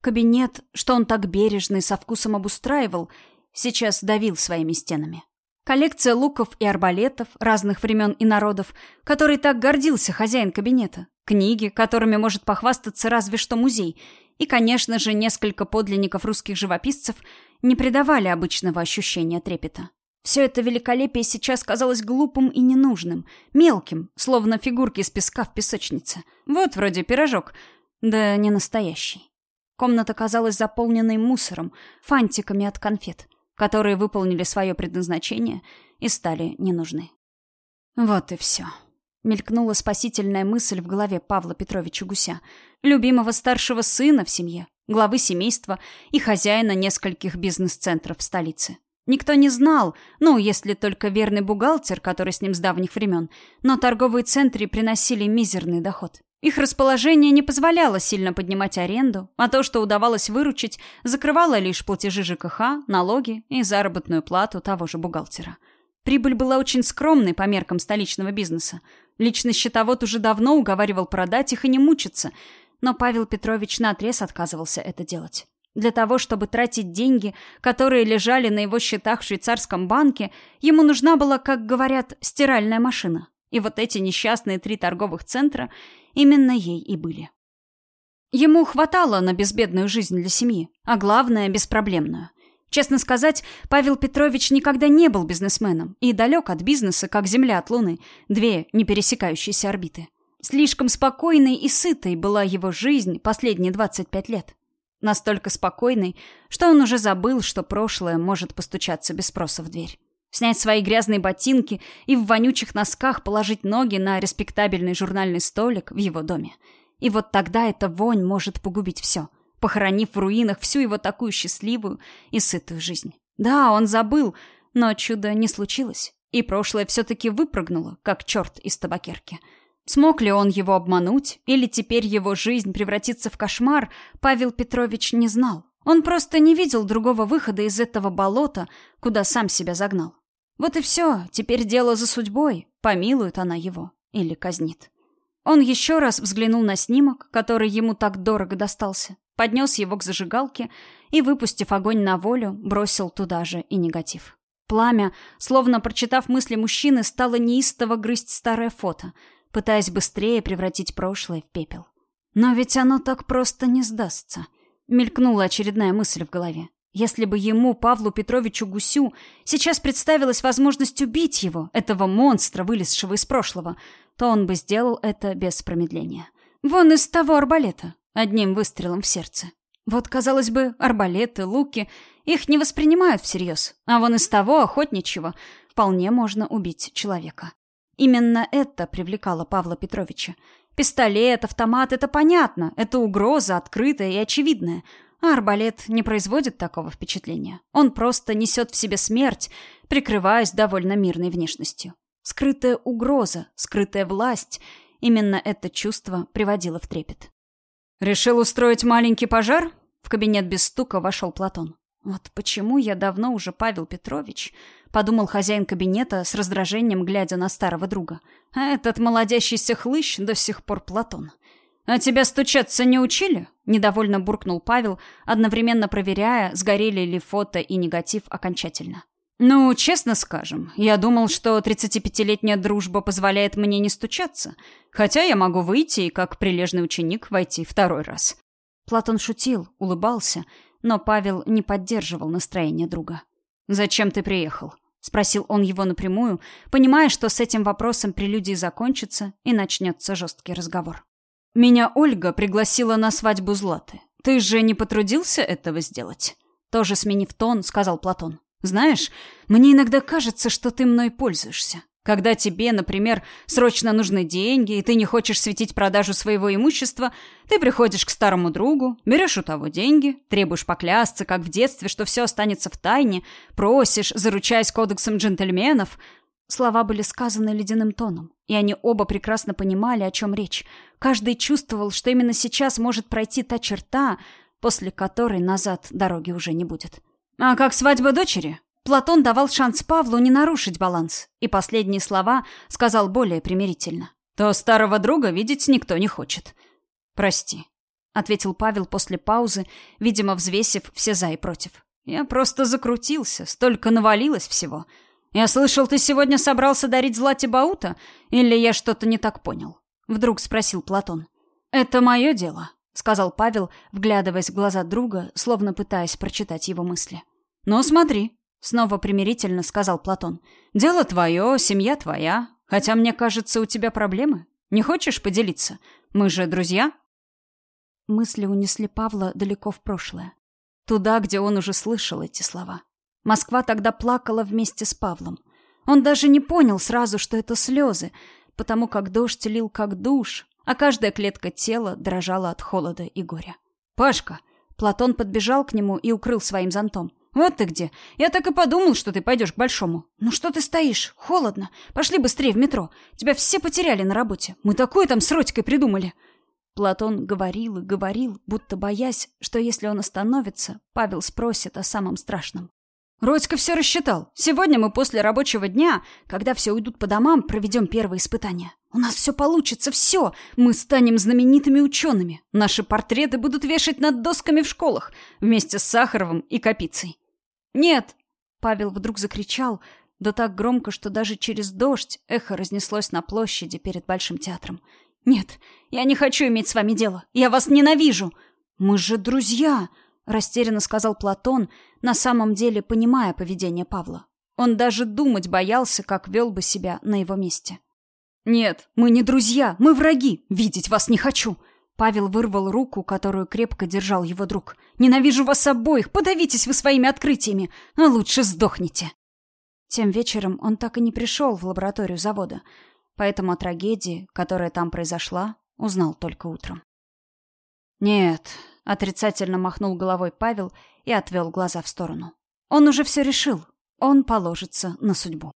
Кабинет, что он так бережно и со вкусом обустраивал, сейчас давил своими стенами. Коллекция луков и арбалетов разных времен и народов, которой так гордился хозяин кабинета. Книги, которыми может похвастаться разве что музей. И, конечно же, несколько подлинников русских живописцев не придавали обычного ощущения трепета. Все это великолепие сейчас казалось глупым и ненужным, мелким, словно фигурки из песка в песочнице. Вот вроде пирожок, да не настоящий. Комната казалась заполненной мусором, фантиками от конфет, которые выполнили свое предназначение и стали не нужны. Вот и все. Мелькнула спасительная мысль в голове Павла Петровича Гуся, любимого старшего сына в семье, главы семейства и хозяина нескольких бизнес-центров в столице. Никто не знал, ну, если только верный бухгалтер, который с ним с давних времен, но торговые центры приносили мизерный доход. Их расположение не позволяло сильно поднимать аренду, а то, что удавалось выручить, закрывало лишь платежи ЖКХ, налоги и заработную плату того же бухгалтера. Прибыль была очень скромной по меркам столичного бизнеса. Личный счетовод уже давно уговаривал продать их и не мучиться, но Павел Петрович наотрез отказывался это делать. Для того, чтобы тратить деньги, которые лежали на его счетах в швейцарском банке, ему нужна была, как говорят, стиральная машина. И вот эти несчастные три торговых центра именно ей и были. Ему хватало на безбедную жизнь для семьи, а главное – беспроблемную. Честно сказать, Павел Петрович никогда не был бизнесменом и далек от бизнеса, как Земля от Луны, две непересекающиеся орбиты. Слишком спокойной и сытой была его жизнь последние 25 лет. Настолько спокойный, что он уже забыл, что прошлое может постучаться без спроса в дверь. Снять свои грязные ботинки и в вонючих носках положить ноги на респектабельный журнальный столик в его доме. И вот тогда эта вонь может погубить все, похоронив в руинах всю его такую счастливую и сытую жизнь. Да, он забыл, но чудо не случилось. И прошлое все-таки выпрыгнуло, как черт из табакерки — Смог ли он его обмануть, или теперь его жизнь превратится в кошмар, Павел Петрович не знал. Он просто не видел другого выхода из этого болота, куда сам себя загнал. Вот и все, теперь дело за судьбой, помилует она его или казнит. Он еще раз взглянул на снимок, который ему так дорого достался, поднес его к зажигалке и, выпустив огонь на волю, бросил туда же и негатив. Пламя, словно прочитав мысли мужчины, стало неистово грызть старое фото — пытаясь быстрее превратить прошлое в пепел. Но ведь оно так просто не сдастся. Мелькнула очередная мысль в голове. Если бы ему, Павлу Петровичу Гусю, сейчас представилась возможность убить его, этого монстра, вылезшего из прошлого, то он бы сделал это без промедления. Вон из того арбалета, одним выстрелом в сердце. Вот, казалось бы, арбалеты, луки, их не воспринимают всерьез, а вон из того охотничьего вполне можно убить человека. Именно это привлекало Павла Петровича. Пистолет, автомат — это понятно, это угроза открытая и очевидная. Арбалет не производит такого впечатления. Он просто несет в себе смерть, прикрываясь довольно мирной внешностью. Скрытая угроза, скрытая власть — именно это чувство приводило в трепет. «Решил устроить маленький пожар?» В кабинет без стука вошел Платон. «Вот почему я давно уже Павел Петрович...» подумал хозяин кабинета с раздражением, глядя на старого друга. А этот молодящийся хлыщ до сих пор Платон. «А тебя стучаться не учили?» — недовольно буркнул Павел, одновременно проверяя, сгорели ли фото и негатив окончательно. «Ну, честно скажем, я думал, что 35-летняя дружба позволяет мне не стучаться, хотя я могу выйти и, как прилежный ученик, войти второй раз». Платон шутил, улыбался, но Павел не поддерживал настроение друга. «Зачем ты приехал?» — спросил он его напрямую, понимая, что с этим вопросом прелюдии закончится и начнется жесткий разговор. «Меня Ольга пригласила на свадьбу Златы. Ты же не потрудился этого сделать?» Тоже сменив тон, сказал Платон. «Знаешь, мне иногда кажется, что ты мной пользуешься. Когда тебе, например, срочно нужны деньги, и ты не хочешь светить продажу своего имущества, ты приходишь к старому другу, берешь у того деньги, требуешь поклясться, как в детстве, что все останется в тайне, просишь, заручаясь кодексом джентльменов. Слова были сказаны ледяным тоном, и они оба прекрасно понимали, о чем речь. Каждый чувствовал, что именно сейчас может пройти та черта, после которой назад дороги уже не будет. «А как свадьба дочери?» Платон давал шанс Павлу не нарушить баланс, и последние слова сказал более примирительно. «То старого друга видеть никто не хочет. Прости». — ответил Павел после паузы, видимо, взвесив все за и против. «Я просто закрутился, столько навалилось всего. Я слышал, ты сегодня собрался дарить Злате Баута, или я что-то не так понял?» Вдруг спросил Платон. «Это мое дело», — сказал Павел, вглядываясь в глаза друга, словно пытаясь прочитать его мысли. «Ну, смотри», — снова примирительно сказал Платон. «Дело твое, семья твоя. Хотя, мне кажется, у тебя проблемы. Не хочешь поделиться? Мы же друзья?» Мысли унесли Павла далеко в прошлое. Туда, где он уже слышал эти слова. Москва тогда плакала вместе с Павлом. Он даже не понял сразу, что это слезы, потому как дождь лил как душ, а каждая клетка тела дрожала от холода и горя. «Пашка!» Платон подбежал к нему и укрыл своим зонтом. «Вот ты где! Я так и подумал, что ты пойдешь к Большому. Ну что ты стоишь? Холодно. Пошли быстрее в метро. Тебя все потеряли на работе. Мы такое там с Родькой придумали!» Платон говорил и говорил, будто боясь, что если он остановится, Павел спросит о самом страшном. Родька все рассчитал. Сегодня мы после рабочего дня, когда все уйдут по домам, проведем первое испытание. У нас все получится, все. Мы станем знаменитыми учеными. Наши портреты будут вешать над досками в школах вместе с Сахаровым и Капицей. Нет, Павел вдруг закричал, да так громко, что даже через дождь эхо разнеслось на площади перед Большим театром. «Нет, я не хочу иметь с вами дело. Я вас ненавижу. Мы же друзья!» — растерянно сказал Платон, на самом деле понимая поведение Павла. Он даже думать боялся, как вел бы себя на его месте. «Нет, мы не друзья, мы враги. Видеть вас не хочу!» Павел вырвал руку, которую крепко держал его друг. «Ненавижу вас обоих! Подавитесь вы своими открытиями! А лучше сдохните!» Тем вечером он так и не пришел в лабораторию завода — поэтому о трагедии, которая там произошла, узнал только утром. «Нет», — отрицательно махнул головой Павел и отвел глаза в сторону. «Он уже все решил. Он положится на судьбу».